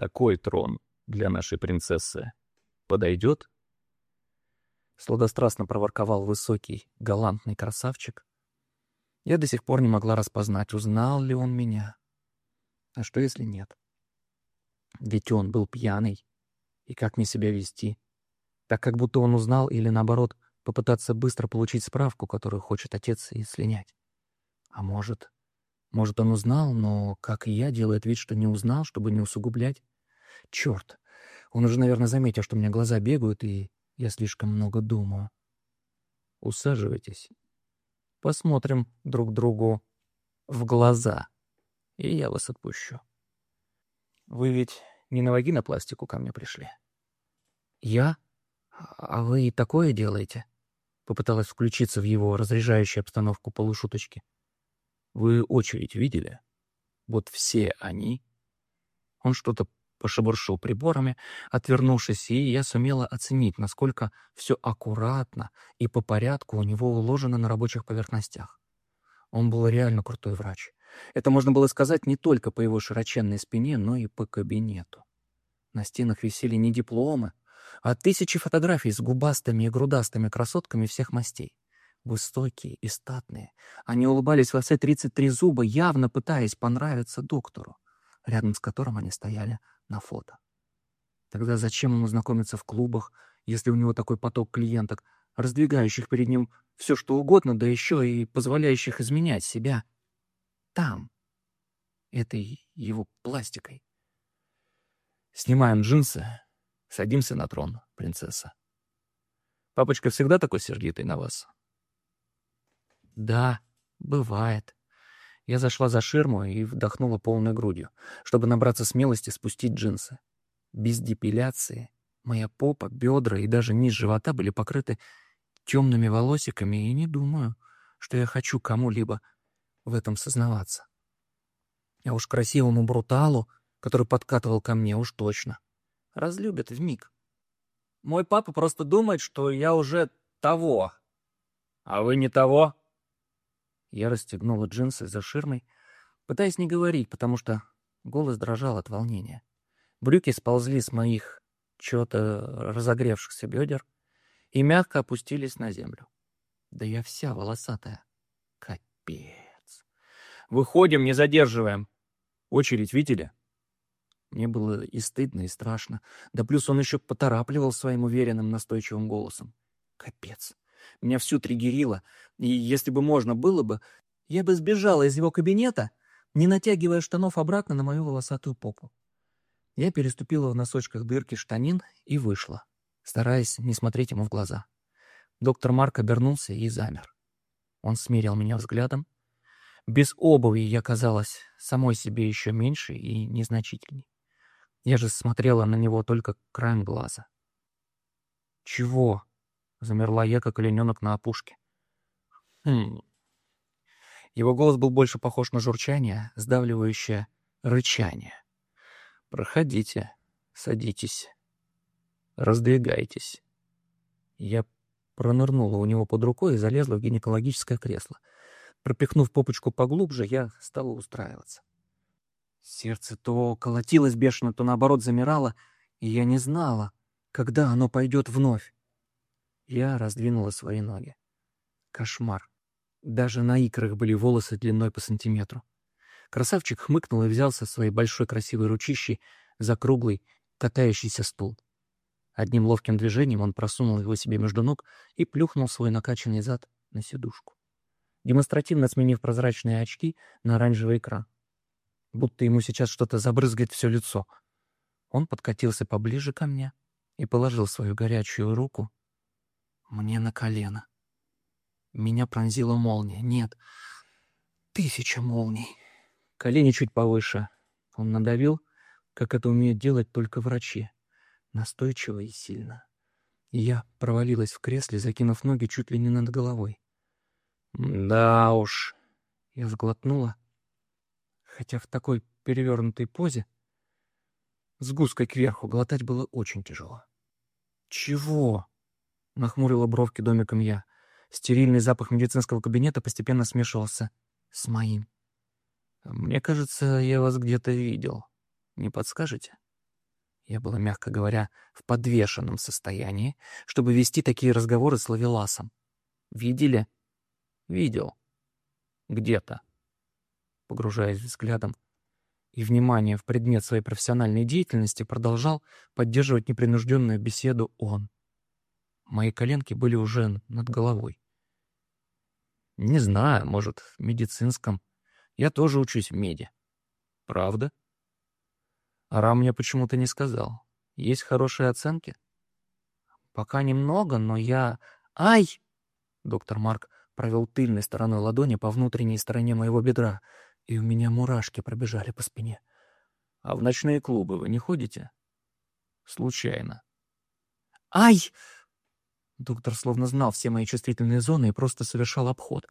Такой трон для нашей принцессы подойдет? Сладострастно проворковал высокий, галантный красавчик. Я до сих пор не могла распознать, узнал ли он меня. А что, если нет? Ведь он был пьяный. И как мне себя вести? Так как будто он узнал или, наоборот, попытаться быстро получить справку, которую хочет отец, и слинять. А может... Может, он узнал, но, как и я, делает вид, что не узнал, чтобы не усугублять. Черт, он уже, наверное, заметил, что у меня глаза бегают, и я слишком много думаю. Усаживайтесь. Посмотрим друг другу в глаза, и я вас отпущу. Вы ведь не на вагинопластику ко мне пришли? Я? А вы и такое делаете? Попыталась включиться в его разряжающую обстановку полушуточки. Вы очередь видели? Вот все они. Он что-то пошебуршил приборами, отвернувшись, и я сумела оценить, насколько все аккуратно и по порядку у него уложено на рабочих поверхностях. Он был реально крутой врач. Это можно было сказать не только по его широченной спине, но и по кабинету. На стенах висели не дипломы, а тысячи фотографий с губастыми и грудастыми красотками всех мастей. Высокие и статные. Они улыбались во все 33 зуба, явно пытаясь понравиться доктору, рядом с которым они стояли на фото. Тогда зачем ему знакомиться в клубах, если у него такой поток клиенток, раздвигающих перед ним все что угодно, да еще и позволяющих изменять себя там, этой его пластикой? Снимаем джинсы, садимся на трон, принцесса. Папочка всегда такой сердитый на вас? Да, бывает. Я зашла за ширму и вдохнула полной грудью, чтобы набраться смелости спустить джинсы. Без депиляции моя попа, бедра и даже низ живота были покрыты темными волосиками, и не думаю, что я хочу кому-либо в этом сознаваться. А уж красивому бруталу, который подкатывал ко мне, уж точно. Разлюбят вмиг. Мой папа просто думает, что я уже того. А вы не того? Я расстегнула джинсы за ширмой, пытаясь не говорить, потому что голос дрожал от волнения. Брюки сползли с моих чего-то разогревшихся бедер и мягко опустились на землю. Да я вся волосатая. Капец. Выходим, не задерживаем. Очередь видели? Мне было и стыдно, и страшно. Да плюс он еще поторапливал своим уверенным, настойчивым голосом. Капец. Меня всю триггерило, и если бы можно было бы, я бы сбежала из его кабинета, не натягивая штанов обратно на мою волосатую попу. Я переступила в носочках дырки штанин и вышла, стараясь не смотреть ему в глаза. Доктор Марк обернулся и замер. Он смерил меня взглядом. Без обуви я казалась самой себе еще меньше и незначительней. Я же смотрела на него только краем глаза. «Чего?» Замерла я, как олененок на опушке. Хм. Его голос был больше похож на журчание, сдавливающее рычание. «Проходите, садитесь, раздвигайтесь». Я пронырнула у него под рукой и залезла в гинекологическое кресло. Пропихнув попочку поглубже, я стала устраиваться. Сердце то колотилось бешено, то наоборот замирало, и я не знала, когда оно пойдет вновь. Я раздвинула свои ноги. Кошмар. Даже на икрах были волосы длиной по сантиметру. Красавчик хмыкнул и взялся своей большой красивой ручищей за круглый, катающийся стул. Одним ловким движением он просунул его себе между ног и плюхнул свой накачанный зад на сидушку, демонстративно сменив прозрачные очки на оранжевый экран. Будто ему сейчас что-то забрызгает все лицо. Он подкатился поближе ко мне и положил свою горячую руку мне на колено. Меня пронзила молния. Нет, тысяча молний. Колени чуть повыше. Он надавил, как это умеют делать только врачи. Настойчиво и сильно. Я провалилась в кресле, закинув ноги чуть ли не над головой. «Да уж», — я сглотнула, хотя в такой перевернутой позе с гуской кверху глотать было очень тяжело. «Чего?» — нахмурила бровки домиком я. Стерильный запах медицинского кабинета постепенно смешивался с моим. «Мне кажется, я вас где-то видел. Не подскажете?» Я была, мягко говоря, в подвешенном состоянии, чтобы вести такие разговоры с Лавеласом. Видели? Видел. Где-то. Погружаясь взглядом и внимание в предмет своей профессиональной деятельности, продолжал поддерживать непринужденную беседу он. Мои коленки были уже над головой. Не знаю, может, в медицинском. Я тоже учусь в меди. Правда? Арам мне почему-то не сказал. Есть хорошие оценки? Пока немного, но я... Ай! Доктор Марк провел тыльной стороной ладони по внутренней стороне моего бедра, и у меня мурашки пробежали по спине. А в ночные клубы вы не ходите? Случайно. Ай! Доктор словно знал все мои чувствительные зоны и просто совершал обход.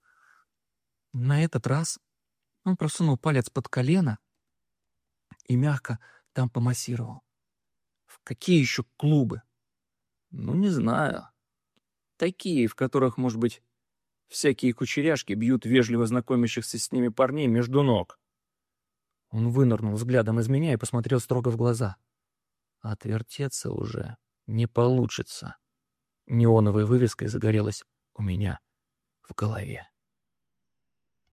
На этот раз он просунул палец под колено и мягко там помассировал. В какие еще клубы? Ну, не знаю. Такие, в которых, может быть, всякие кучеряшки бьют вежливо знакомящихся с ними парней между ног. Он вынырнул взглядом из меня и посмотрел строго в глаза. Отвертеться уже не получится. Неоновой вывеской загорелась у меня в голове.